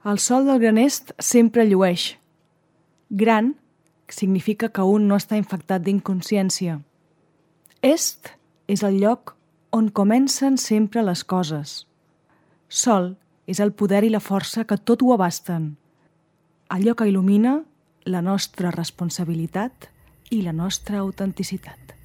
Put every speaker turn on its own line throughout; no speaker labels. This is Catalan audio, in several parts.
El sol del gran est sempre llueix. Gran significa que un no està infectat d'inconsciència. Est és el lloc on comencen sempre les coses. Sol és el poder i la força que tot ho abasten. Allò que il·lumina la nostra responsabilitat i la nostra autenticitat.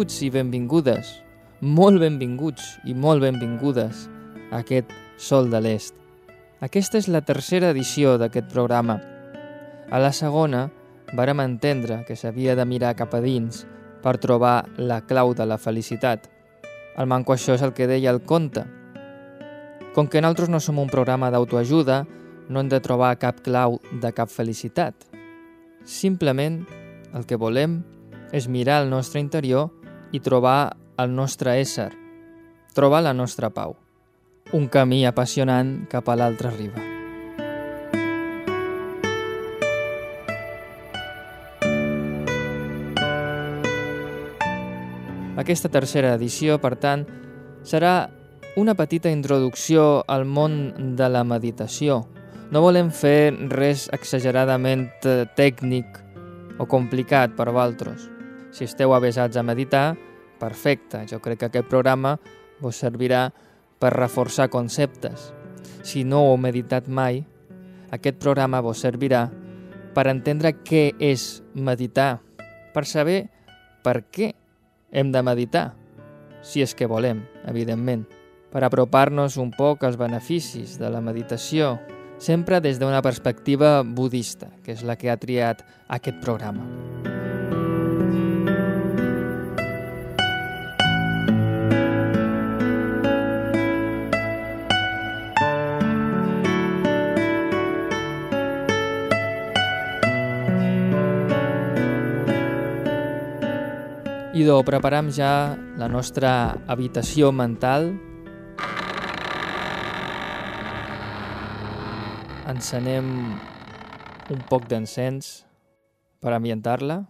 Benvinguts i benvingudes, molt benvinguts i molt benvingudes a aquest Sol de l'Est. Aquesta és la tercera edició d'aquest programa. A la segona, vàrem entendre que s'havia de mirar cap a dins per trobar la clau de la felicitat. El manco això és el que deia el conte. Com que nosaltres no som un programa d'autoajuda, no hem de trobar cap clau de cap felicitat. Simplement el que volem és mirar el nostre interior i trobar el nostre ésser, trobar la nostra pau. Un camí apassionant cap a l'altra riba. Aquesta tercera edició, per tant, serà una petita introducció al món de la meditació. No volem fer res exageradament eh, tècnic o complicat per vosaltres. Si esteu avesats a meditar, perfecte. Jo crec que aquest programa vos servirà per reforçar conceptes. Si no heu meditat mai, aquest programa vos servirà per entendre què és meditar, per saber per què hem de meditar, si és que volem, evidentment, per apropar-nos un poc als beneficis de la meditació, sempre des d'una perspectiva budista, que és la que ha triat aquest programa. Idò, preparam ja la nostra habitació mental. Encenem un poc d'encens per ambientar-la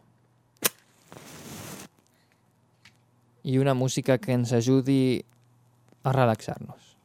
i una música que ens ajudi a relaxar-nos.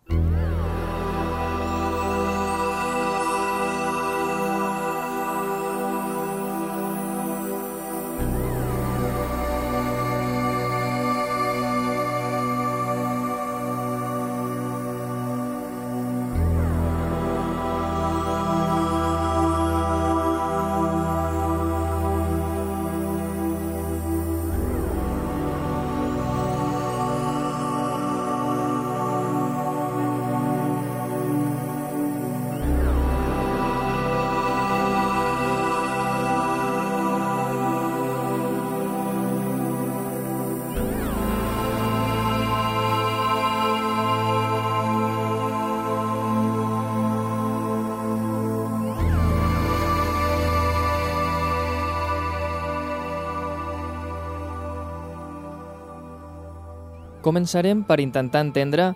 Començarem per intentar entendre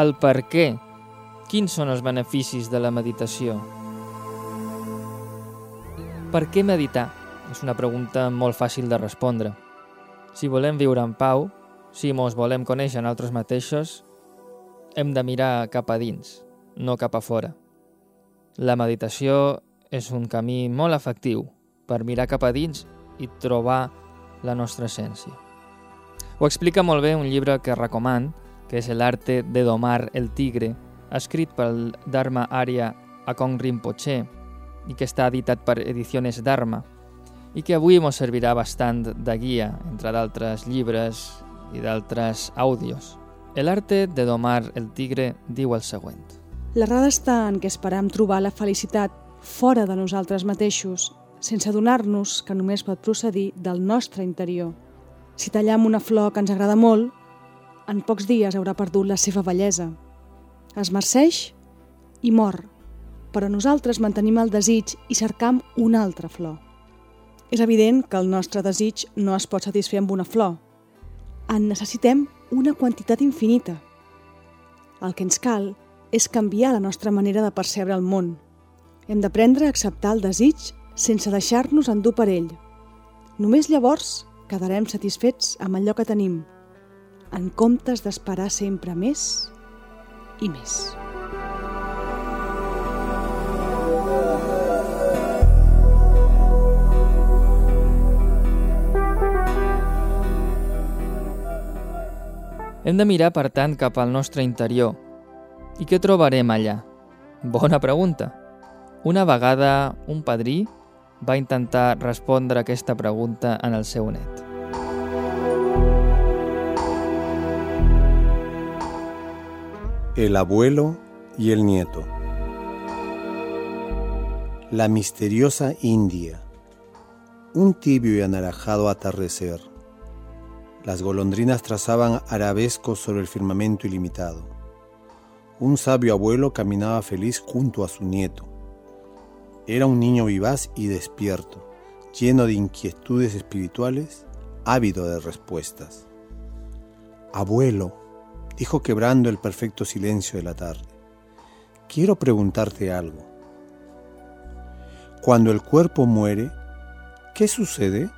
el per què. Quins són els beneficis de la meditació? Per què meditar? És una pregunta molt fàcil de respondre. Si volem viure en pau, si mos volem conèixer en altres mateixos, hem de mirar cap a dins, no cap a fora. La meditació és un camí molt efectiu per mirar cap a dins i trobar la nostra essència. Ho explica molt bé un llibre que recoman, que és L'arte de domar el tigre, escrit pel Dharma Arya Akong Rinpoche i que està editat per Ediciones Dharma i que avui ens servirà bastant de guia, entre d'altres llibres i d'altres àudios. L'arte de domar el tigre diu el següent.
L'errada està en què esperam trobar la felicitat fora de nosaltres mateixos, sense adonar-nos que només pot procedir del nostre interior – si tallam una flor que ens agrada molt, en pocs dies haurà perdut la seva bellesa. Es marceix i mor, però nosaltres mantenim el desig i cercam una altra flor. És evident que el nostre desig no es pot satisfer amb una flor. En necessitem una quantitat infinita. El que ens cal és canviar la nostra manera de percebre el món. Hem d'aprendre a acceptar el desig sense deixar-nos endur per ell. Només llavors quedarem satisfets amb allò que tenim, en comptes d'esperar sempre més i més.
Hem de mirar, per tant, cap al nostre interior. I què trobarem allà? Bona pregunta. Una vegada un padrí va intentar respondre aquesta pregunta en el.
El abuelo y el nieto. La misteriosa India. Un tibio y anaranjado atardecer las golondrinas trazaban arabescos sobre el firmamento ilimitado. Un sabio abuelo caminaba feliz junto a su nieto. Era un niño vivaz y despierto, lleno de inquietudes espirituales, ávido de respuestas. Abuelo, dijo quebrando el perfecto silencio de la tarde, quiero preguntarte algo. Cuando el cuerpo muere, ¿qué sucede?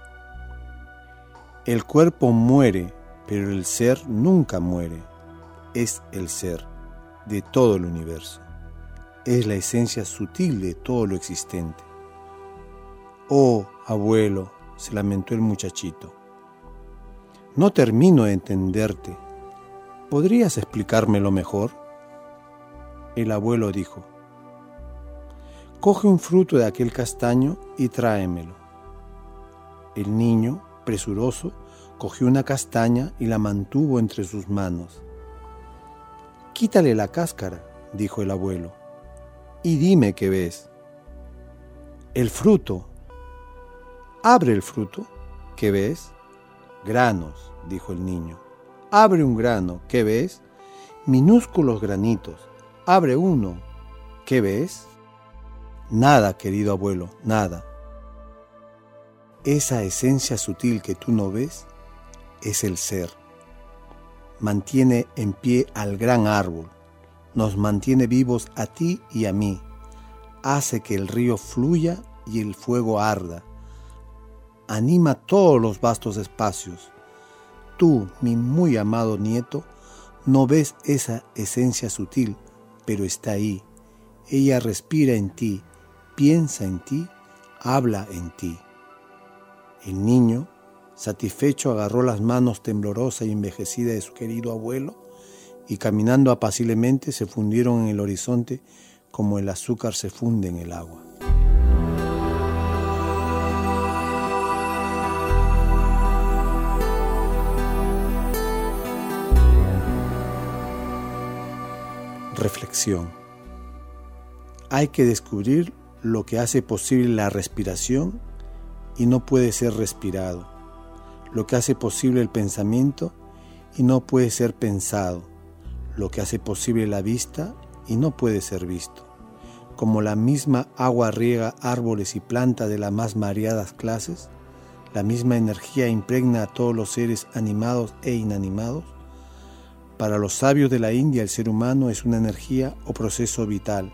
El cuerpo muere, pero el ser nunca muere. Es el ser de todo el universo. Es la esencia sutil de todo lo existente. Oh, abuelo, se lamentó el muchachito. No termino de entenderte. ¿Podrías explicármelo mejor? El abuelo dijo, Coge un fruto de aquel castaño y tráemelo. El niño presuroso, cogió una castaña y la mantuvo entre sus manos. Quítale la cáscara, dijo el abuelo, y dime qué ves. El fruto. Abre el fruto, ¿qué ves? Granos, dijo el niño. Abre un grano, ¿qué ves? Minúsculos granitos. Abre uno, ¿qué ves? Nada, querido abuelo, nada. Esa esencia sutil que tú no ves es el ser. Mantiene en pie al gran árbol, nos mantiene vivos a ti y a mí, hace que el río fluya y el fuego arda, anima todos los vastos espacios. Tú, mi muy amado nieto, no ves esa esencia sutil, pero está ahí. Ella respira en ti, piensa en ti, habla en ti. El niño, satisfecho, agarró las manos temblorosa y envejecida de su querido abuelo y caminando apaciblemente se fundieron en el horizonte como el azúcar se funde en el agua. Reflexión. Hay que descubrir lo que hace posible la respiración y no puede ser respirado, lo que hace posible el pensamiento y no puede ser pensado, lo que hace posible la vista y no puede ser visto. Como la misma agua riega árboles y plantas de las más mareadas clases, la misma energía impregna a todos los seres animados e inanimados, para los sabios de la India el ser humano es una energía o proceso vital,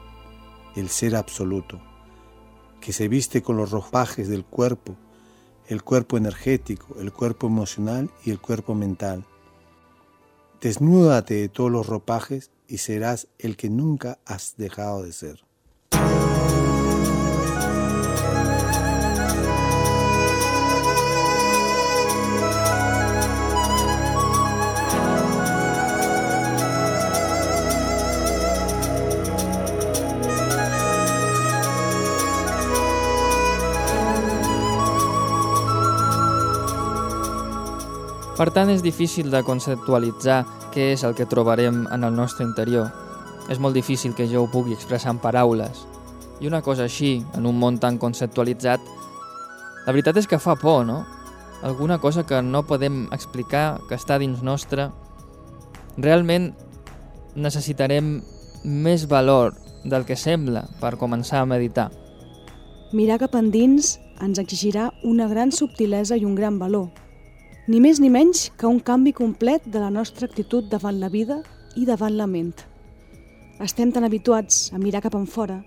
el ser absoluto que se viste con los ropajes del cuerpo, el cuerpo energético, el cuerpo emocional y el cuerpo mental. Desnúdate de todos los ropajes y serás el que nunca has dejado de ser.
Per tant, és difícil de conceptualitzar què és el que trobarem en el nostre interior. És molt difícil que jo ho pugui expressar en paraules. I una cosa així, en un món tan conceptualitzat, la veritat és que fa por, no? Alguna cosa que no podem explicar, que està dins nostre. Realment necessitarem més valor del que sembla per començar a meditar.
Mirar cap endins ens exigirà una gran subtilesa i un gran valor. Ni més ni menys que un canvi complet de la nostra actitud davant la vida i davant la ment. Estem tan habituats a mirar cap enfora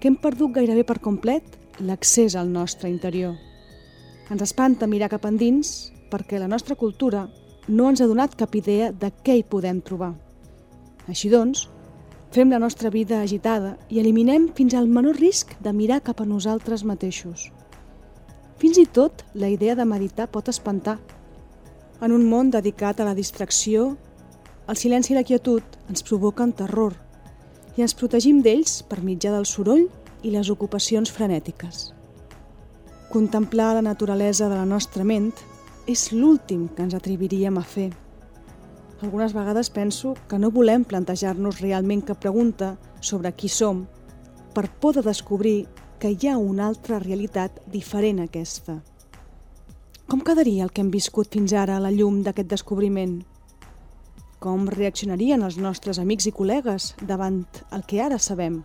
que hem perdut gairebé per complet l'accés al nostre interior. Ens espanta mirar cap endins perquè la nostra cultura no ens ha donat cap idea de què hi podem trobar. Així doncs, Fem la nostra vida agitada i eliminem fins al menor risc de mirar cap a nosaltres mateixos. Fins i tot la idea de meditar pot espantar. En un món dedicat a la distracció, el silenci i la quietud ens provoquen terror i ens protegim d'ells per mitjà del soroll i les ocupacions frenètiques. Contemplar la naturalesa de la nostra ment és l'últim que ens atreviríem a fer – algunes vegades penso que no volem plantejar-nos realment cap pregunta sobre qui som per por de descobrir que hi ha una altra realitat diferent a aquesta. Com quedaria el que hem viscut fins ara a la llum d'aquest descobriment? Com reaccionarien els nostres amics i col·legues davant el que ara sabem?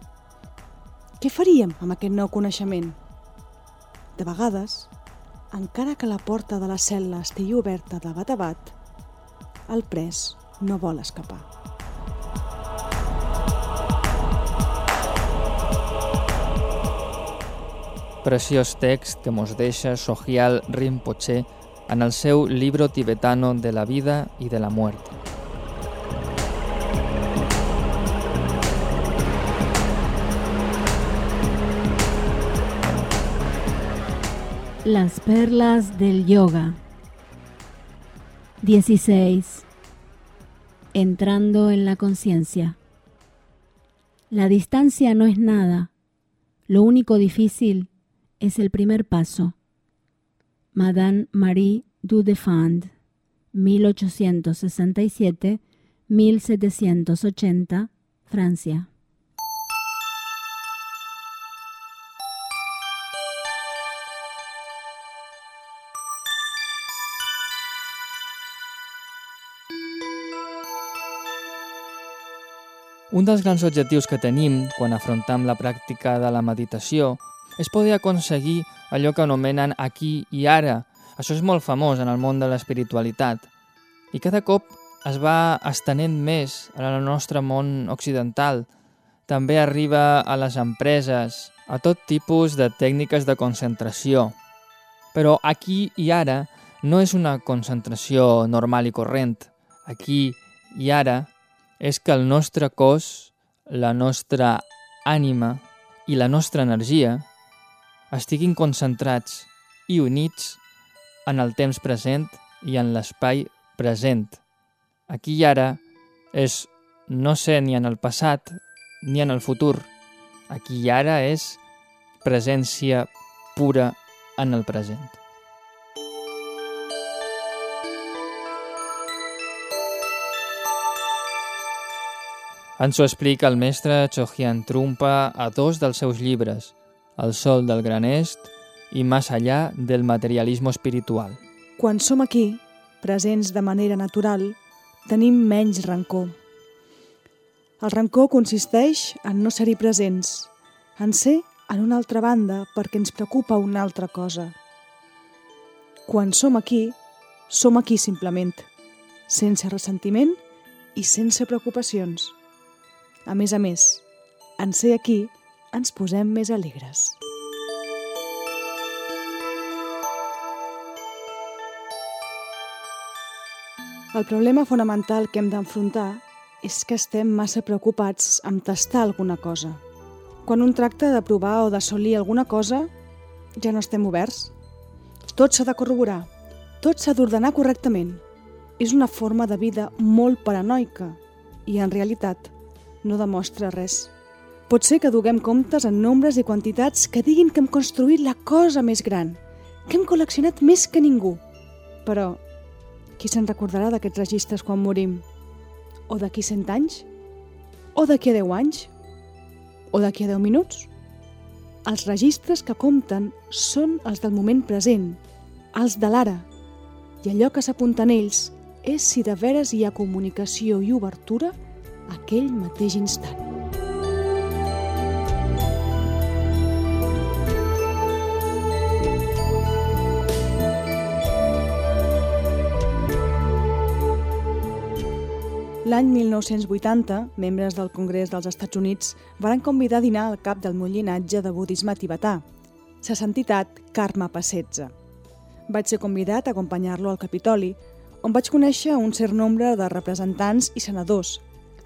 Què faríem amb aquest nou coneixement? De vegades, encara que la porta de la cel·la estigui oberta de bat a bat, el pres no vol escapar.
Preciós text que mos deixa Rinpoche en Libro tibetano de la vida i de la muerte.
Las perlas del yoga 16. Entrando en la conciencia. La distancia no es nada. Lo único difícil es el primer paso. Madame Marie Dudefand, 1867-1780, Francia.
Un dels grans objectius que tenim quan afrontam la pràctica de la meditació és poder aconseguir allò que anomenen aquí i ara. Això és molt famós en el món de l'espiritualitat. I cada cop es va estenent més en el nostre món occidental. També arriba a les empreses, a tot tipus de tècniques de concentració. Però aquí i ara no és una concentració normal i corrent. Aquí i ara és que el nostre cos, la nostra ànima i la nostra energia estiguin concentrats i units en el temps present i en l'espai present. Aquí i ara és no ser ni en el passat ni en el futur. Aquí i ara és presència pura en el present. Ens ho explica el mestre Chogyam Trumpa a dos dels seus llibres, El sol del gran est i Más allá del materialismo espiritual.
Quan som aquí, presents de manera natural, tenim menys rancor. El rancor consisteix en no ser-hi presents, en ser en una altra banda perquè ens preocupa una altra cosa. Quan som aquí, som aquí simplement, sense ressentiment i sense preocupacions. A més a més, en ser aquí ens posem més alegres. El problema fonamental que hem d'enfrontar és que estem massa preocupats amb tastar alguna cosa. Quan un tracta de provar o d'assolir alguna cosa, ja no estem oberts. Tot s'ha de corroborar, tot s'ha d'ordenar correctament. És una forma de vida molt paranoica i, en realitat, no demostra res. Pot ser que duguem comptes en nombres i quantitats que diguin que hem construït la cosa més gran, que hem col·leccionat més que ningú. Però, qui se'n recordarà d'aquests registres quan morim? O d'aquí cent anys? O d'aquí a deu anys? O d'aquí a deu minuts? Els registres que compten són els del moment present, els de l'ara, i allò que s'apunta en ells és si de veres hi ha comunicació i obertura aquell mateix instant. L'any 1980, membres del Congrés dels Estats Units van convidar a dinar al cap del meu llinatge de budisme tibetà, sa sentitat Karma Passetza. Vaig ser convidat a acompanyar-lo al Capitoli, on vaig conèixer un cert nombre de representants i senadors,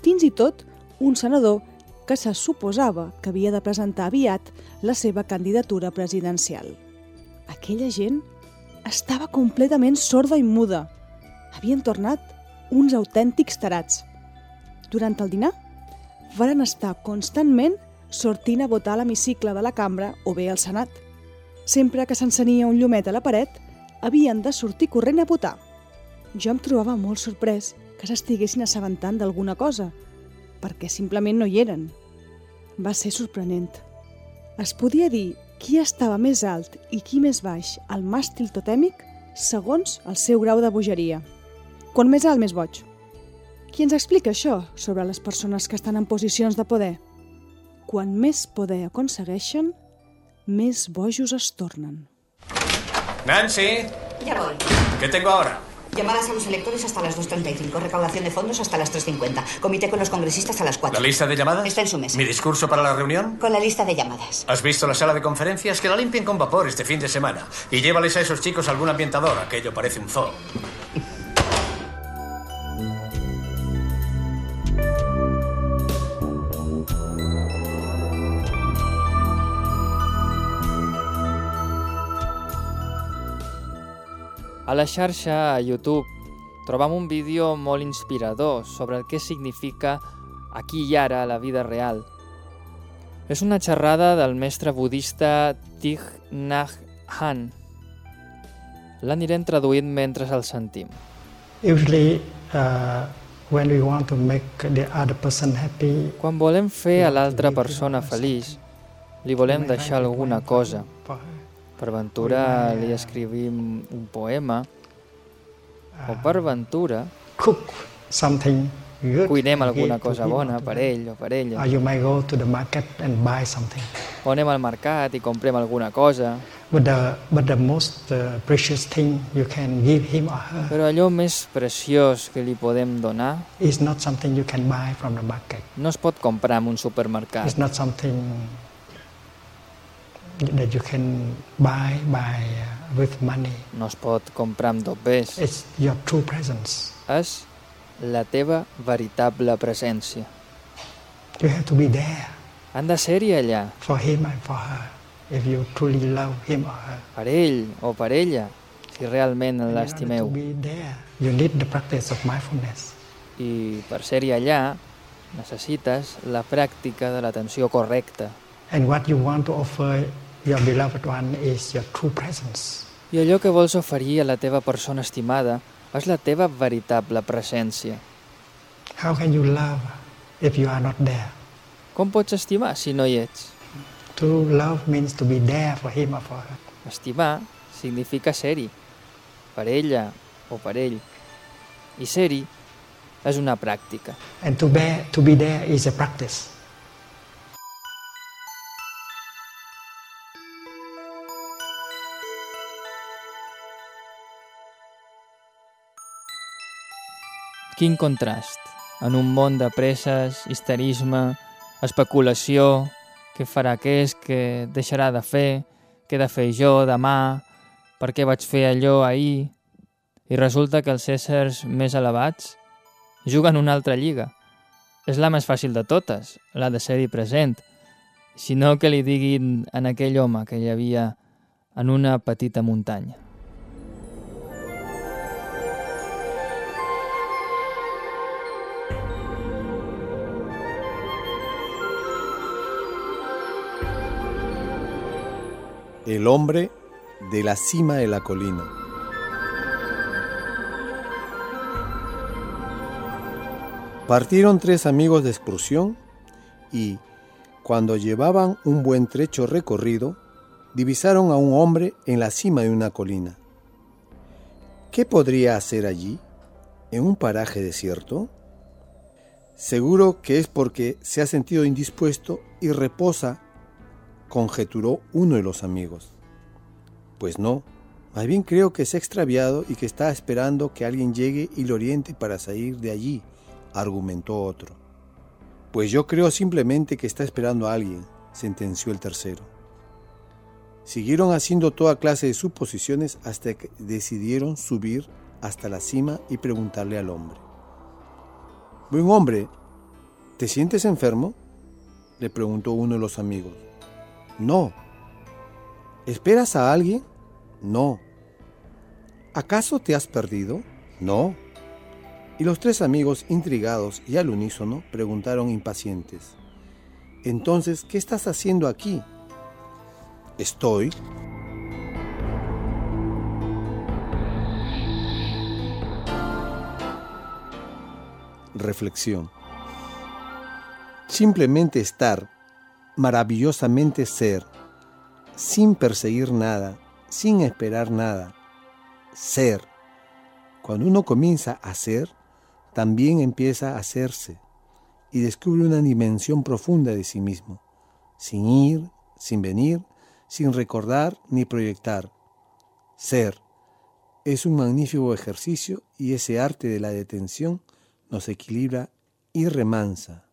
fins i tot un senador que se suposava que havia de presentar aviat la seva candidatura presidencial. Aquella gent estava completament sorda i muda. Havien tornat uns autèntics tarats. Durant el dinar, varen estar constantment sortint a votar l'hemicicle de la cambra o bé al Senat. Sempre que s'encenia un llumet a la paret, havien de sortir corrent a votar. Jo em trobava molt sorprès que s'estiguessin assabentant d'alguna cosa, perquè simplement no hi eren. Va ser sorprenent. Es podia dir qui estava més alt i qui més baix al màstil totèmic segons el seu grau de bogeria. Quan més alt, més boig. Qui ens explica això sobre les persones que estan en posicions de poder? Quan més poder aconsegueixen, més bojos es tornen.
Nancy,
Ya voy.
¿qué tengo ahora?
Llamadas a los electores hasta las 2.35, recaudación de fondos hasta las 3.50, comité con los congresistas a las 4.
¿La lista de llamadas?
Está en su mesa.
¿Mi discurso para la reunión?
Con la lista de llamadas.
¿Has visto la sala de conferencias? Que la limpien con vapor este fin de semana. Y llévales a esos chicos algún ambientador. Aquello parece un zoo.
A la xarxa, a YouTube, trobam un vídeo molt inspirador sobre el que significa aquí i ara la vida real. És una xerrada del mestre budista Thich Nhat Hanh. L'anirem traduint mentre el sentim.
Usually, uh, when we want to make the other person happy,
Quan volem fer a l'altra persona feliç, li volem deixar alguna cosa. Per ventura li escrivim un poema, o per ventura
cook something good.
cuinem alguna cosa bona per ell o per
Or
ella.
you might go to the market and buy something.
O anem al mercat i comprem alguna cosa,
But the but the most uh, precious thing you can give him or her
però allò més preciós que li podem donar
is not something you can buy from the market.
no es pot comprar en un supermercat.
It's not something that you can buy by uh, with money.
No es pot comprar amb dobbers.
It's your true presence.
És la teva veritable presència.
You have to be there
Han de ser-hi allà,
for him and for her if you truly love him or her.
per ell o per ella, si realment l'estimeu.
To be there, you need the practice of mindfulness.
I per ser-hi allà, necessites la pràctica de l'atenció correcta.
And what you want to offer your beloved one is your true presence.
I allò que vols oferir a la teva persona estimada és la teva veritable presència.
How can you love if you are not there?
Com pots estimar si no hi ets?
To love means to be there for him or for her.
Estimar significa ser-hi, per ella o per ell. I ser-hi és una pràctica.
And to be, to be there is a practice.
Quin contrast en un món de presses, histerisme, especulació, què farà aquest, què deixarà de fer, què he de fer jo demà, per què vaig fer allò ahir... I resulta que els éssers més elevats juguen una altra lliga. És la més fàcil de totes, la de ser-hi present, sinó que li diguin en aquell home que hi havia en una petita muntanya.
El hombre de la cima de la colina. Partieron tres amigos de excursión y, cuando llevaban un buen trecho recorrido, divisaron a un hombre en la cima de una colina. ¿Qué podría hacer allí, en un paraje desierto? Seguro que es porque se ha sentido indispuesto y reposa conjeturó uno de los amigos. Pues no, más bien creo que se ha extraviado y que está esperando que alguien llegue y lo oriente para salir de allí, argumentó otro. Pues yo creo simplemente que está esperando a alguien, sentenció el tercero. Siguieron haciendo toda clase de suposiciones hasta que decidieron subir hasta la cima y preguntarle al hombre. Buen hombre, ¿te sientes enfermo? le preguntó uno de los amigos. No. ¿Esperas a alguien? No. ¿Acaso te has perdido? No. Y los tres amigos, intrigados y al unísono, preguntaron impacientes. Entonces, ¿qué estás haciendo aquí? Estoy. Reflexión. Simplemente estar, maravillosamente ser, sin perseguir nada, sin esperar nada. Ser. Cuando uno comienza a ser, también empieza a hacerse y descubre una dimensión profunda de sí mismo, sin ir, sin venir, sin recordar ni proyectar. Ser es un magnífico ejercicio y ese arte de la detención nos equilibra y remansa.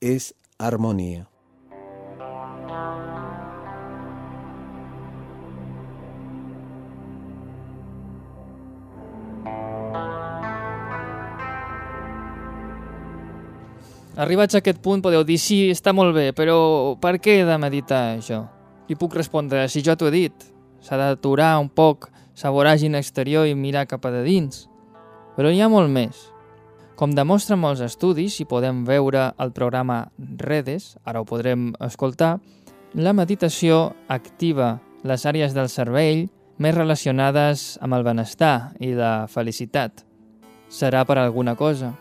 Es armonía.
Arribats a aquest punt podeu dir sí, està molt bé, però per què he de meditar això? I puc respondre, si jo t'ho he dit, s'ha d'aturar un poc, saborar gent exterior i mirar cap a de dins. Però hi ha molt més. Com demostren molts estudis, i podem veure al programa Redes, ara ho podrem escoltar, la meditació activa les àrees del cervell més relacionades amb el benestar i la felicitat. Serà per alguna cosa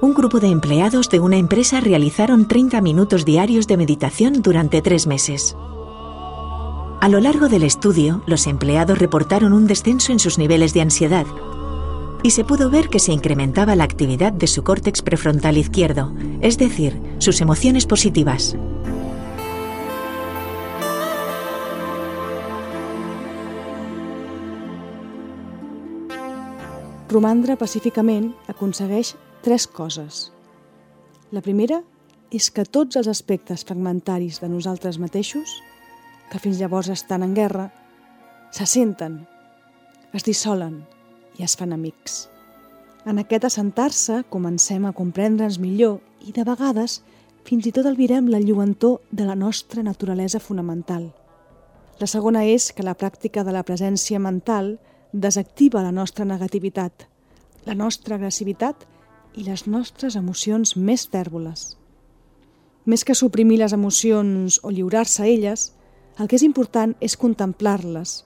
un grupo de empleados de una empresa realizaron 30 minutos diarios de meditación durante tres meses. A lo largo del estudio, los empleados reportaron un descenso en sus niveles de ansiedad y se pudo ver que se incrementaba la actividad de su córtex prefrontal izquierdo, es decir, sus emociones positivas.
Romandre pacíficament aconsegueix tres coses. La primera és que tots els aspectes fragmentaris de nosaltres mateixos, que fins llavors estan en guerra, se senten, es dissolen i es fan amics. En aquest assentar-se comencem a comprendre'ns millor i de vegades fins i tot albirem la lluentor de la nostra naturalesa fonamental. La segona és que la pràctica de la presència mental desactiva la nostra negativitat, la nostra agressivitat i les nostres emocions més tèrboles. Més que suprimir les emocions o lliurar-se a elles, el que és important és contemplar-les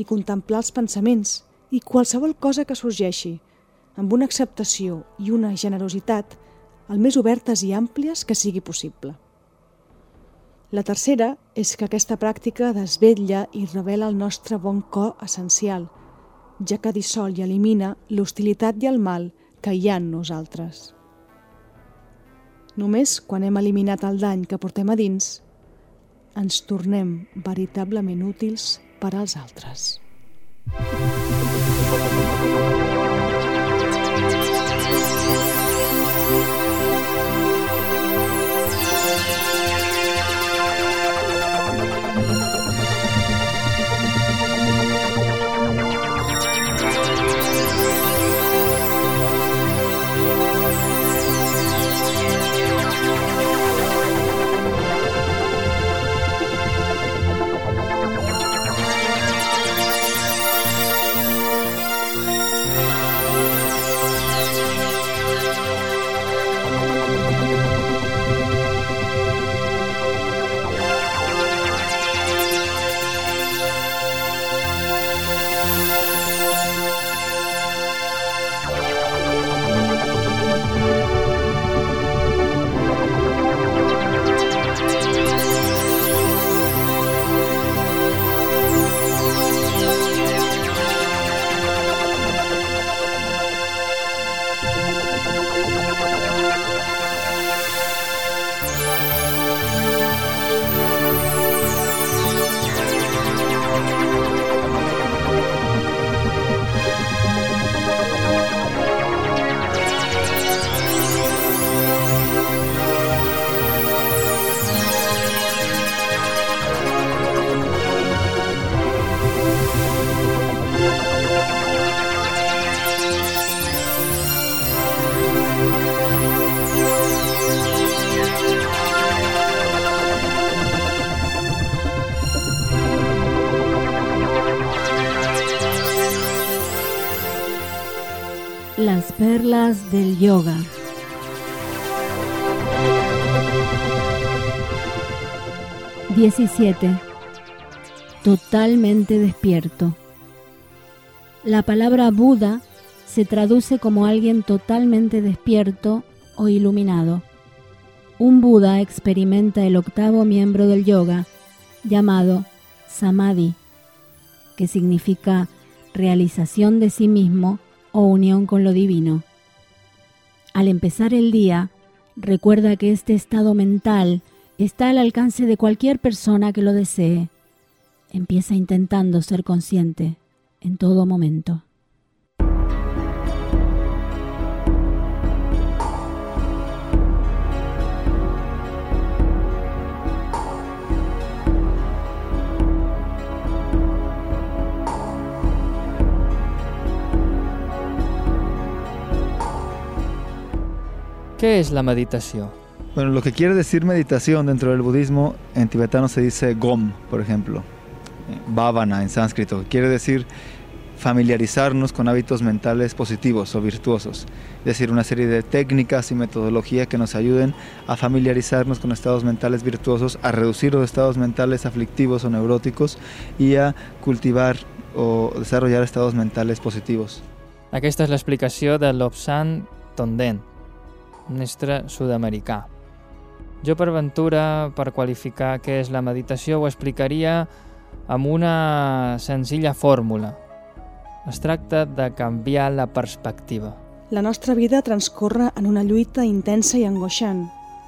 i contemplar els pensaments i qualsevol cosa que sorgeixi, amb una acceptació i una generositat el més obertes i àmplies que sigui possible. La tercera és que aquesta pràctica desvetlla i revela el nostre bon cor essencial, ja que dissol i elimina l'hostilitat i el mal que hi ha en nosaltres. Només quan hem eliminat el dany que portem a dins, ens tornem veritablement útils per als altres. Música
Las perlas del yoga. Diecisiete. Totalmente despierto. La palabra Buda se traduce como alguien totalmente despierto o iluminado. Un Buda experimenta el octavo miembro del yoga, llamado Samadhi, que significa realización de sí mismo o unión con lo divino. Al empezar el día, recuerda que este estado mental está al alcance de cualquier persona que lo desee. Empieza intentando ser consciente en todo momento.
¿Qué es la meditación?
Bueno, lo que quiere decir meditación dentro del budismo, en tibetano se dice gom, por ejemplo, bhavana en sánscrito, quiere decir familiarizarnos con hábitos mentales positivos o virtuosos, es decir, una serie de técnicas y metodologías que nos ayuden a familiarizarnos con estados mentales virtuosos, a reducir los estados mentales aflictivos o neuróticos y a cultivar o desarrollar estados mentales positivos.
Aquesta és l'explicació de Lobsang Tonden, mestre sud-americà. Jo, per ventura, per qualificar què és la meditació, ho explicaria amb una senzilla fórmula. Es tracta de canviar la perspectiva.
La nostra vida transcorre en una lluita intensa i angoixant,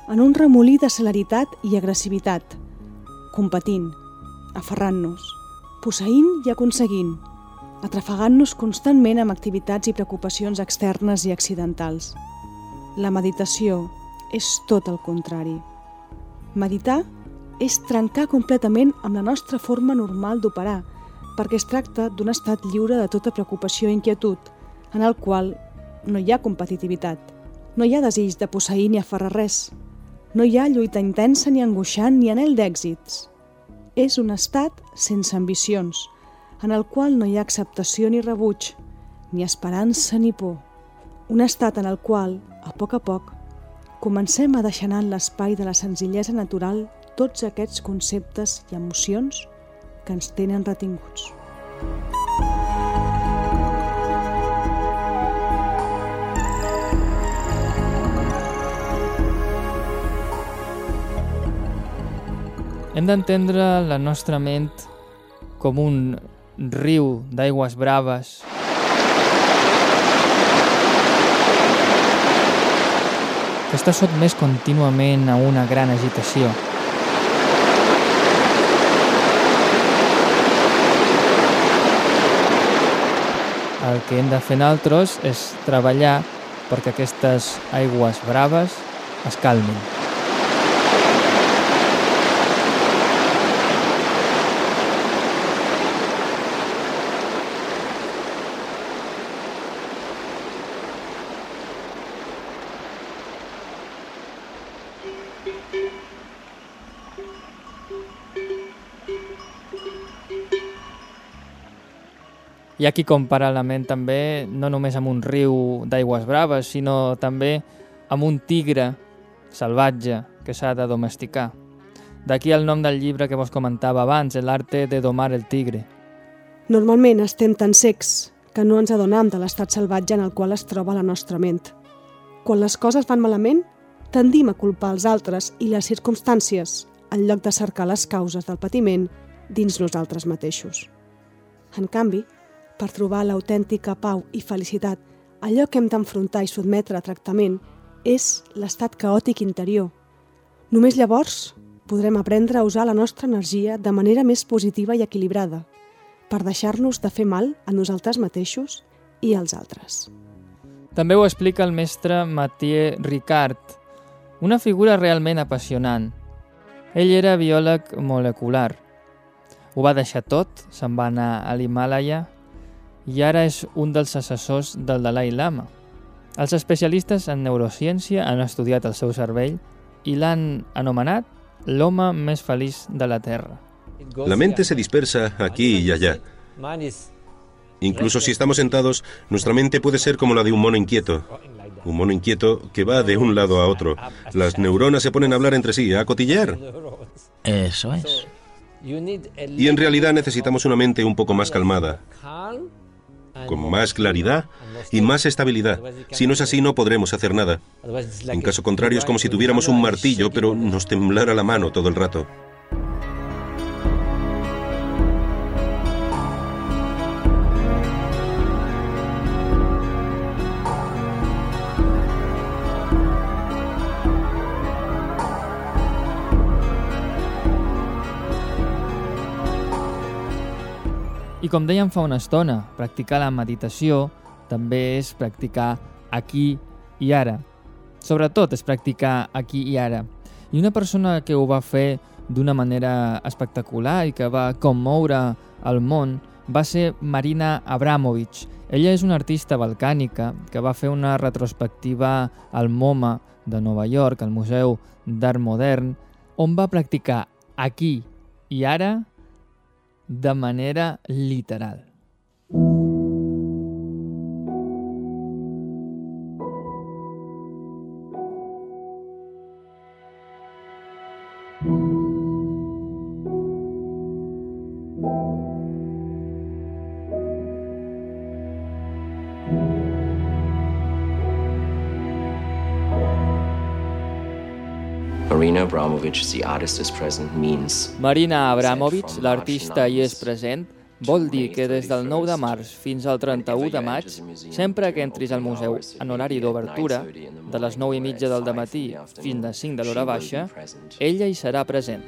en un remolí de celeritat i agressivitat, competint, aferrant-nos, posseint i aconseguint, atrafegant-nos constantment amb activitats i preocupacions externes i accidentals. La meditació és tot el contrari. Meditar és trencar completament amb la nostra forma normal d'operar, perquè es tracta d'un estat lliure de tota preocupació i inquietud, en el qual no hi ha competitivitat, no hi ha desig de posseir ni aferrar res, no hi ha lluita intensa ni angoixant ni anel d'èxits. És un estat sense ambicions, en el qual no hi ha acceptació ni rebuig, ni esperança ni por. Un estat en el qual, a poc a poc, comencem a deixar anar en l'espai de la senzillesa natural tots aquests conceptes i emocions que ens tenen retinguts.
Hem d'entendre la nostra ment com un riu d'aigües braves que està sotmès contínuament a una gran agitació. El que hem de fer nosaltres és treballar perquè aquestes aigües braves es calmin. Hi ha qui compara la ment també no només amb un riu d'aigües braves, sinó també amb un tigre salvatge que s'ha de domesticar. D'aquí el nom del llibre que vos comentava abans, l'arte de domar el tigre.
Normalment estem tan secs que no ens adonam de l'estat salvatge en el qual es troba la nostra ment. Quan les coses van malament, tendim a culpar els altres i les circumstàncies, en lloc de cercar les causes del patiment dins nosaltres mateixos. En canvi, per trobar l'autèntica pau i felicitat, allò que hem d'enfrontar i sotmetre a tractament és l'estat caòtic interior. Només llavors podrem aprendre a usar la nostra energia de manera més positiva i equilibrada, per deixar-nos de fer mal a nosaltres mateixos i als altres.
També ho explica el mestre Mathieu Ricard, una figura realment apassionant. Ell era biòleg molecular. Ho va deixar tot, se'n va anar a l'Himàlaia i ara és un dels assessors del Dalai Lama. Els especialistes en neurociència han estudiat el seu cervell i l'han anomenat l'home més feliç de la Terra.
La mente se dispersa aquí y allá. Incluso si estamos sentados, nuestra mente puede ser como la de un mono inquieto. Un mono inquieto que va de un lado a otro. Las neuronas se ponen a hablar entre sí, a cotillear.
Eso es.
Y en realidad necesitamos una mente un poco más calmada, con más claridad y más estabilidad. Si no es así, no podremos hacer nada. En caso contrario, es como si tuviéramos un martillo, pero nos temblara la mano todo el rato.
I com dèiem fa una estona, practicar la meditació també és practicar aquí i ara. Sobretot és practicar aquí i ara. I una persona que ho va fer d'una manera espectacular i que va commoure el món va ser Marina Abramovic. Ella és una artista balcànica que va fer una retrospectiva al MoMA de Nova York, al Museu d'Art Modern, on va practicar aquí i ara de manera literal.
Marina Abramovic, the artist is present, means
Marina Abramovic, l'artista hi és present, vol dir que des del 9 de març fins al 31 de maig, sempre que entris al museu en horari d'obertura, de les 9 i mitja del matí fins a 5 de l'hora baixa, ella hi serà present.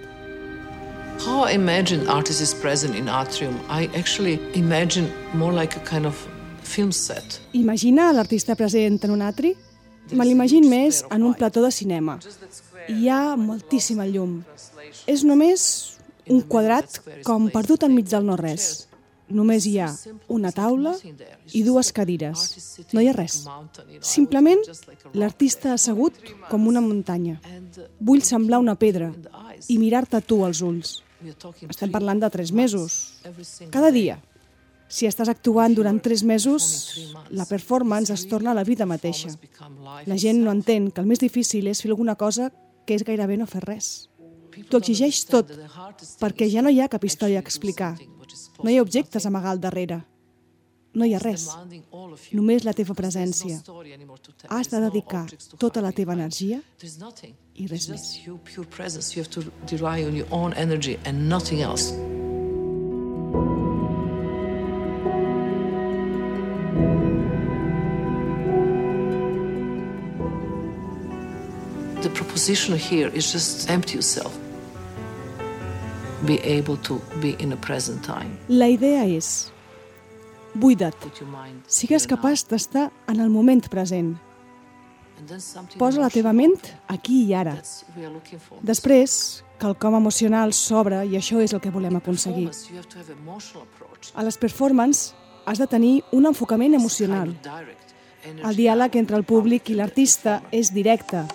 How I imagine artist is present in Atrium, I actually imagine more like a kind of film set.
Imagina l'artista present en un atri? Me l'imagino més en un plató de cinema. Hi ha moltíssima llum. És només un quadrat com perdut enmig del no-res. Només hi ha una taula i dues cadires. No hi ha res. Simplement l'artista assegut com una muntanya. Vull semblar una pedra i mirar-te tu als ulls. Estem parlant de tres mesos. Cada dia. Si estàs actuant durant tres mesos, la performance es torna a la vida mateixa. La gent no entén que el més difícil és fer alguna cosa que és gairebé no fer res. T'ho exigeix tot, perquè ja no hi ha cap història a explicar. No hi ha objectes a amagar al darrere. No hi ha res. Només la teva presència. Has de dedicar tota la teva energia i res més.
Proposition here is just empty yourself. Be able to be in a present time.
La idea és buida't. Sigues capaç d'estar en el moment present. Posa la teva ment aquí i ara. Després, quelcom emocional s'obre i això és el que volem aconseguir. A les performances has de tenir un enfocament emocional. El diàleg entre el públic i l'artista és directe.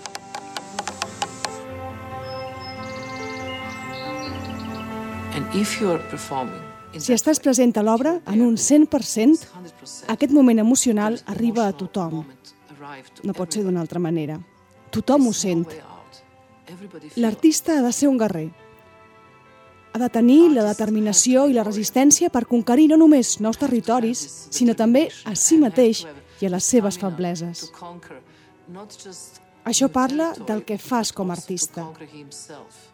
Si estàs present a l'obra en un 100%, aquest moment emocional arriba a tothom. No pot ser d'una altra manera. Tothom ho sent. L'artista ha de ser un guerrer. Ha de tenir la determinació i la resistència per conquerir no només nous territoris, sinó també a si mateix i a les seves febleses. Això parla del que fas com a artista.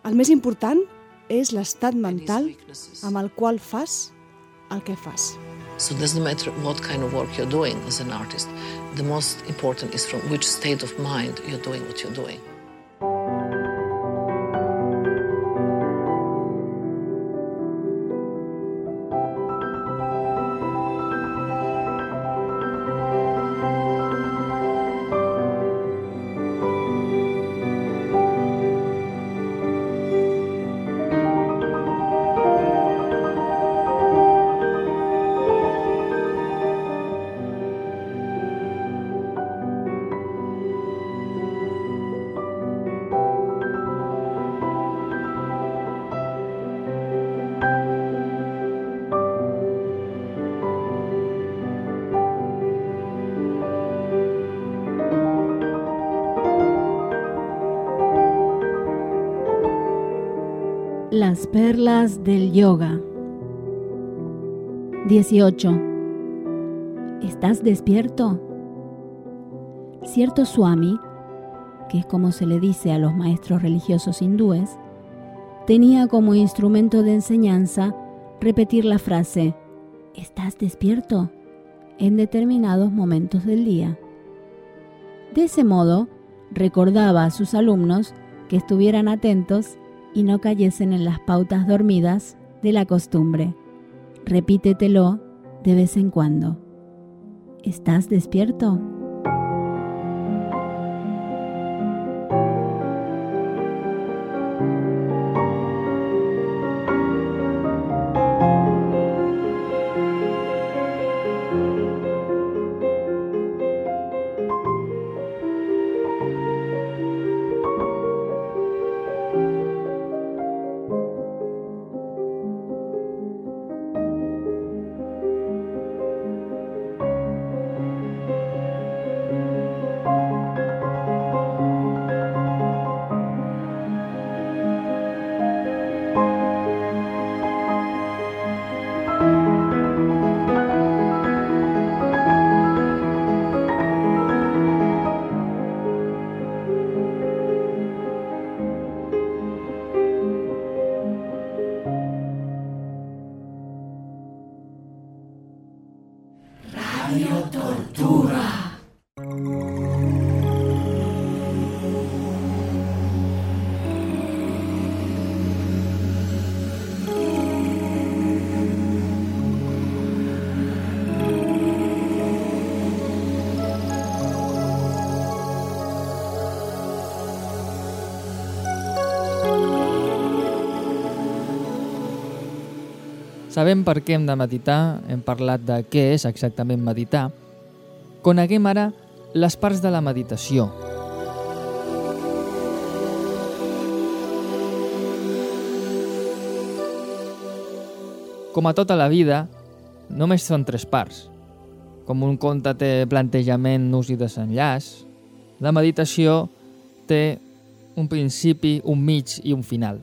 El més important és l'estat mental amb el qual fas el que fas.
So it doesn't matter what kind of work you're doing as an artist. The most important is from which state of mind you're doing what you're doing.
Las perlas del yoga. 18. ¿Estás despierto? Cierto Swami, que es como se le dice a los maestros religiosos hindúes, tenía como instrumento de enseñanza repetir la frase ¿Estás despierto? en determinados momentos del día. De ese modo, recordaba a sus alumnos que estuvieran atentos y no cayesen en las pautas dormidas de la costumbre. Repítetelo de vez en cuando. ¿Estás despierto?
Sabem per què hem de meditar, hem parlat de què és exactament meditar. Coneguem ara les parts de la meditació. Com a tota la vida, només són tres parts. Com un conte té plantejament, nus i desenllaç, la meditació té un principi, un mig i un final.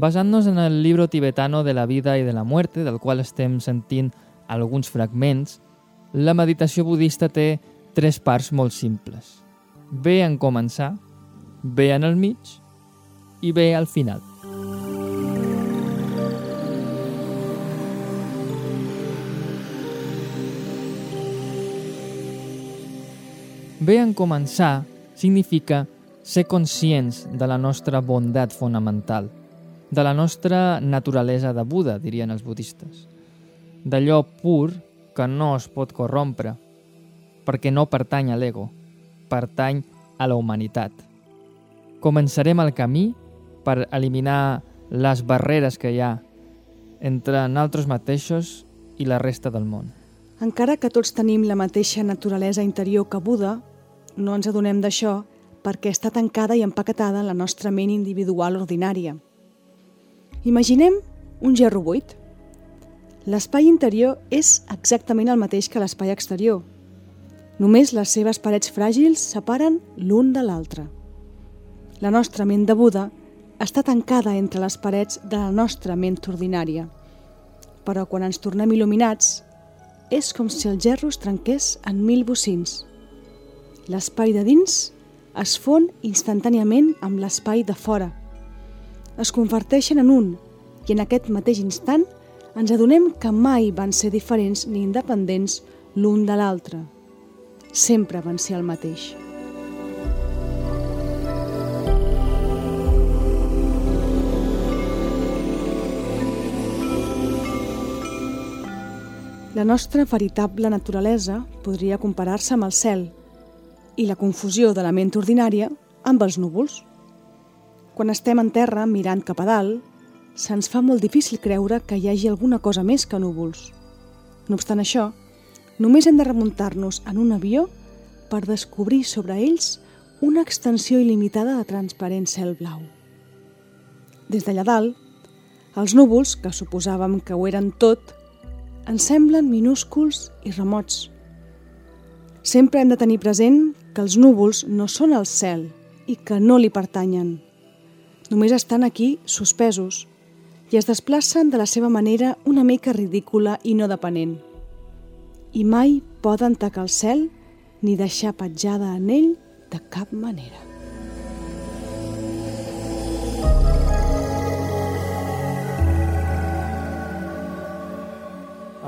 Basant-nos en el libro tibetano de la vida i de la muerte, del qual estem sentint alguns fragments, la meditació budista té tres parts molt simples. Bé en començar, bé en el mig i bé al final. Bé en començar significa ser conscients de la nostra bondat fonamental – de la nostra naturalesa de Buda, dirien els budistes. D'allò pur que no es pot corrompre, perquè no pertany a l'ego, pertany a la humanitat. Començarem el camí per eliminar les barreres que hi ha entre nosaltres mateixos i la resta del món.
Encara que tots tenim la mateixa naturalesa interior que Buda, no ens adonem d'això perquè està tancada i empaquetada en la nostra ment individual ordinària – Imaginem un gerro buit. L'espai interior és exactament el mateix que l'espai exterior. Només les seves parets fràgils separen l'un de l'altre. La nostra ment de Buda està tancada entre les parets de la nostra ment ordinària. Però quan ens tornem il·luminats, és com si el gerro es trenqués en mil bocins. L'espai de dins es fon instantàniament amb l'espai de fora – es converteixen en un i en aquest mateix instant ens adonem que mai van ser diferents ni independents l'un de l'altre. Sempre van ser el mateix. La nostra veritable naturalesa podria comparar-se amb el cel i la confusió de la ment ordinària amb els núvols. Quan estem en terra mirant cap a dalt, se'ns fa molt difícil creure que hi hagi alguna cosa més que núvols. No obstant això, només hem de remuntar-nos en un avió per descobrir sobre ells una extensió il·limitada de transparent cel blau. Des d'allà dalt, els núvols, que suposàvem que ho eren tot, ens semblen minúsculs i remots. Sempre hem de tenir present que els núvols no són el cel i que no li pertanyen només estan aquí suspesos, i es desplacen de la seva manera una mica ridícula i no depenent. I mai poden tacar el cel ni deixar petjada en ell de cap manera.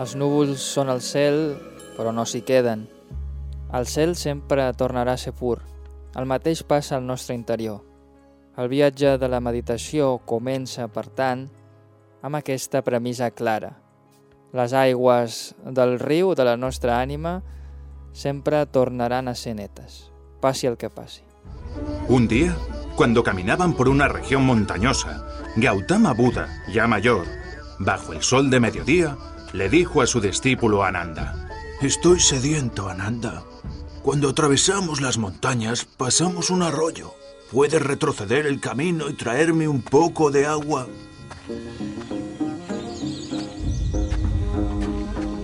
Els núvols són al cel, però no s'hi queden. El cel sempre tornarà a ser pur. El mateix passa al nostre interior. El viatge de la meditació comença, per tant, amb aquesta premissa clara. Les aigües del riu de la nostra ànima sempre tornaran a ser netes, passi el que passi.
Un día, cuando caminaban por una región montañosa, Gautama Buda, ya mayor, bajo el sol de mediodía, le dijo a su discípulo Ananda,
Estoy sediento, Ananda. Cuando atravesamos las montañas, pasamos un arroyo. ¿Puedes retroceder el camino y traerme un poco de agua?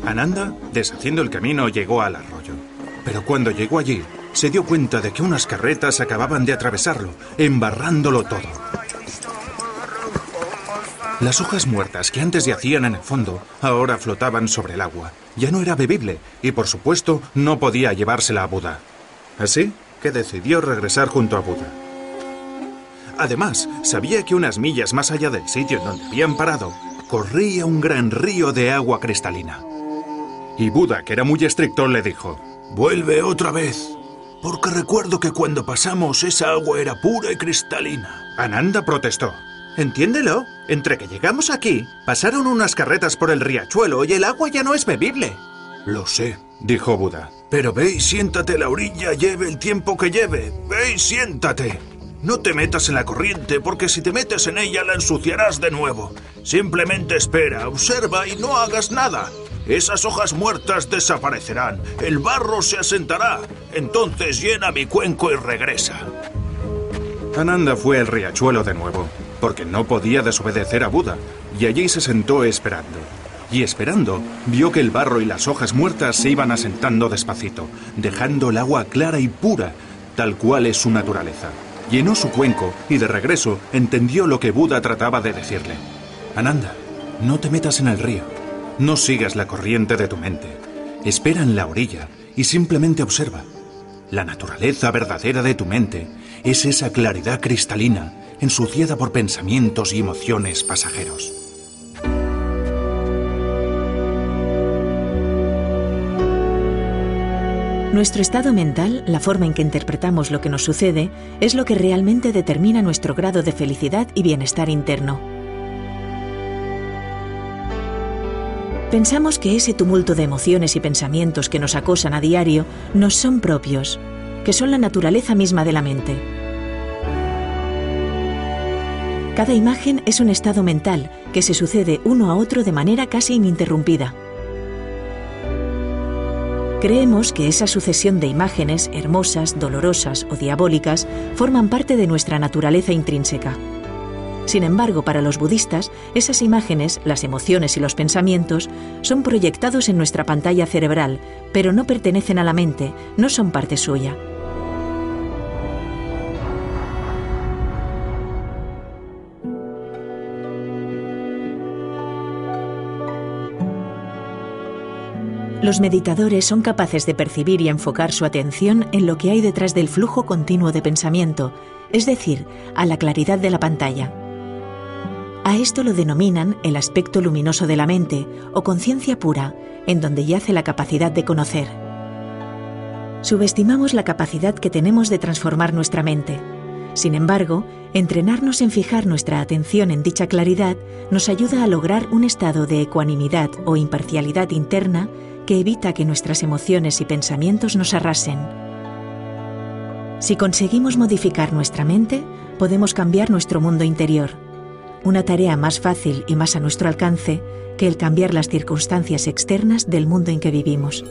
Ananda, deshaciendo el camino, llegó al arroyo. Pero cuando llegó allí, se dio cuenta de que unas carretas acababan de atravesarlo, embarrándolo todo. Las hojas muertas que antes yacían en el fondo ahora flotaban sobre el agua. Ya no era bebible y, por supuesto, no podía llevársela a Buda. Así que decidió regresar junto a Buda. Además, sabía que unas millas más allá del sitio en donde habían parado, corría un gran río de agua cristalina. Y Buda, que era muy estricto, le dijo,
Vuelve otra vez, porque recuerdo que cuando pasamos esa agua era pura y cristalina.
Ananda protestó. Entiéndelo. Entre que llegamos aquí, pasaron unas carretas por el riachuelo y el agua ya no es bebible.
Lo sé,
dijo Buda.
Pero ve y siéntate a la orilla, lleve el tiempo que lleve. Ve y siéntate. No te metas en la corriente, porque si te metes en ella la ensuciarás de nuevo. Simplemente espera, observa y no hagas nada. Esas hojas muertas desaparecerán, el barro se asentará. Entonces llena mi cuenco y regresa.
Ananda fue al riachuelo de nuevo porque no podía desobedecer a Buda, y allí se sentó esperando. Y esperando, vio que el barro y las hojas muertas se iban asentando despacito, dejando el agua clara y pura, tal cual es su naturaleza. Llenó su cuenco y de regreso entendió lo que Buda trataba de decirle. Ananda, no te metas en el río. No sigas la corriente de tu mente. Espera en la orilla y simplemente observa. La naturaleza verdadera de tu mente es esa claridad cristalina ensuciada por pensamientos y emociones pasajeros.
Nuestro estado mental, la forma en que interpretamos lo que nos sucede, es lo que realmente determina nuestro grado de felicidad y bienestar interno. Pensamos que ese tumulto de emociones y pensamientos que nos acosan a diario nos son propios, que son la naturaleza misma de la mente. Cada imagen es un estado mental que se sucede uno a otro de manera casi ininterrumpida. Creemos que esa sucesión de imágenes, hermosas, dolorosas o diabólicas, forman parte de nuestra naturaleza intrínseca. Sin embargo, para los budistas, esas imágenes, las emociones y los pensamientos son proyectados en nuestra pantalla cerebral, pero no pertenecen a la mente, no son parte suya. Los meditadores son capaces de percibir y enfocar su atención en lo que hay detrás del flujo continuo de pensamiento, es decir, a la claridad de la pantalla. A esto lo denominan el aspecto luminoso de la mente o conciencia pura, en donde yace la capacidad de conocer. Subestimamos la capacidad que tenemos de transformar nuestra mente. Sin embargo, entrenarnos en fijar nuestra atención en dicha claridad nos ayuda a lograr un estado de ecuanimidad o imparcialidad interna que evita que nuestras emociones y pensamientos nos arrasen. Si conseguimos modificar nuestra mente, podemos cambiar nuestro mundo interior, una tarea más fácil y más a nuestro alcance que el cambiar las circunstancias externas del mundo en que vivimos.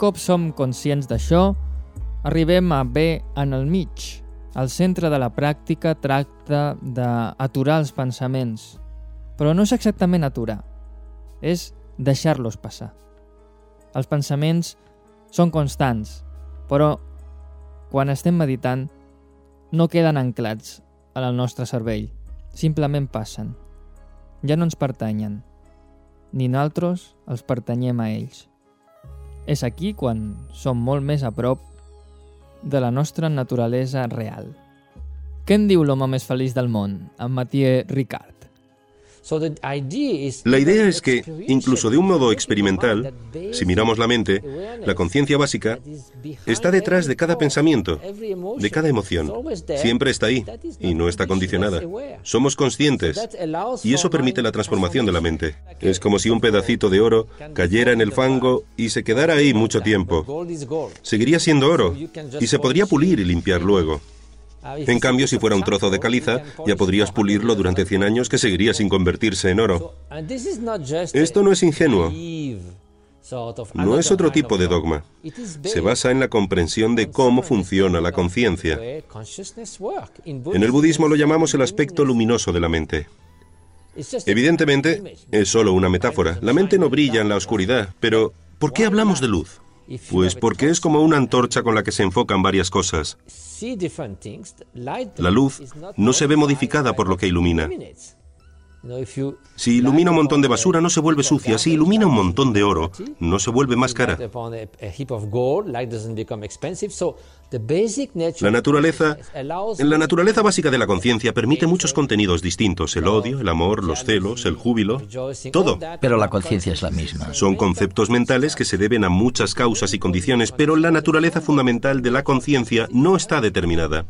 Cop som conscients d'això, arribem a bé en el mig. El centre de la pràctica tracta d'aturar els pensaments, però no és exactament aturar, és deixar-los passar. Els pensaments són constants, però quan estem meditant no queden anclats en el nostre cervell, simplement passen. Ja no ens pertanyen, ni nosaltres els pertanyem a ells. És aquí quan som molt més a prop de la nostra naturalesa real. Què en diu l'home més feliç del món, en Mathieu Ricard?
La idea es que, incluso de un modo experimental, si miramos la mente, la conciencia básica está detrás de cada pensamiento, de cada emoción. Siempre está ahí y no está condicionada. Somos conscientes y eso permite la transformación de la mente. Es como si un pedacito de oro cayera en el fango y se quedara ahí mucho tiempo. Seguiría siendo oro y se podría pulir y limpiar luego. En cambio, si fuera un trozo de caliza, ya podrías pulirlo durante 100 años que seguiría sin convertirse en oro. Esto no es ingenuo. No es otro tipo de dogma. Se basa en la comprensión de cómo funciona la conciencia. En el budismo lo llamamos el aspecto luminoso de la mente. Evidentemente, es solo una metáfora. La mente no brilla en la oscuridad, pero ¿por qué hablamos de luz? Pues porque es como una antorcha con la que se enfocan varias cosas. La luz no se ve modificada por lo que ilumina. Si ilumina un montón de basura no se vuelve sucia, si ilumina un montón de oro no se vuelve más cara. La naturaleza, en la naturaleza básica de la conciencia permite muchos contenidos distintos, el odio, el amor, los celos, el júbilo, todo.
Pero la conciencia es la misma.
Son conceptos mentales que se deben a muchas causas y condiciones, pero la naturaleza fundamental de la conciencia no está determinada.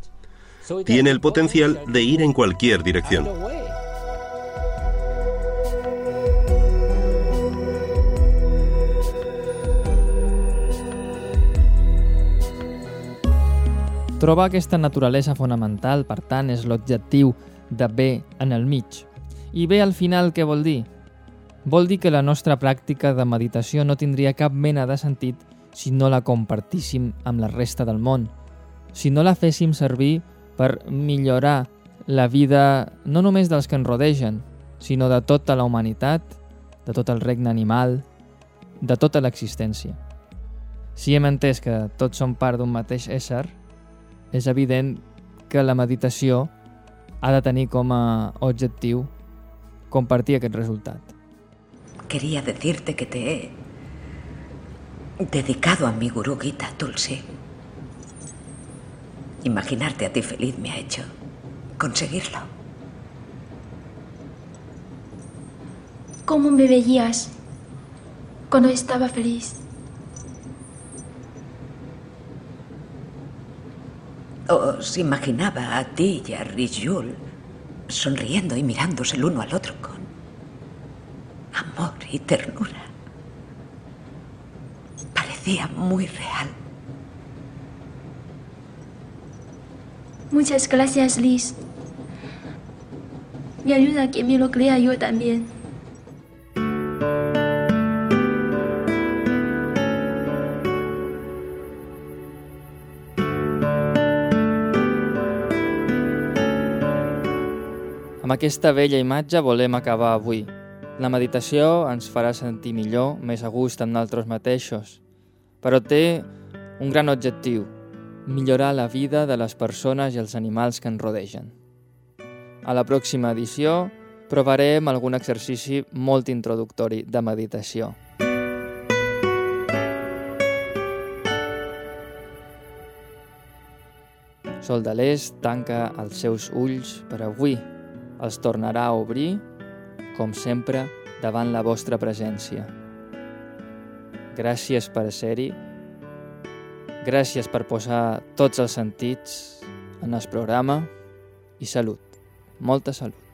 Tiene el potencial de ir en cualquier dirección.
Trobar aquesta naturalesa fonamental, per tant, és l'objectiu de bé en el mig. I bé al final què vol dir? Vol dir que la nostra pràctica de meditació no tindria cap mena de sentit si no la compartíssim amb la resta del món, si no la féssim servir per millorar la vida no només dels que ens rodegen, sinó de tota la humanitat, de tot el regne animal, de tota l'existència. Si hem entès que tots som part d'un mateix ésser, és evident que la meditació ha de tenir com a objectiu compartir aquest resultat.
Quería decirte que te he dedicado a mi gurú Gita Tulsi. Imaginarte a ti feliz me ha hecho conseguirlo.
¿Cómo me veías cuando estaba feliz?
Os imaginaba a ti y a Rijul sonriendo y mirándose el uno al otro con amor y ternura. Parecía muy real.
Muchas gracias, Liz. Me ayuda a que me lo crea yo también.
Amb aquesta vella imatge volem acabar avui. La meditació ens farà sentir millor, més a gust amb nosaltres mateixos, però té un gran objectiu, millorar la vida de les persones i els animals que ens rodegen. A la pròxima edició provarem algun exercici molt introductori de meditació. Sol de l'Est tanca els seus ulls per avui. Els tornarà a obrir, com sempre, davant la vostra presència. Gràcies per ser-hi. Gràcies per posar tots els sentits en el programa i salut. Molta salut.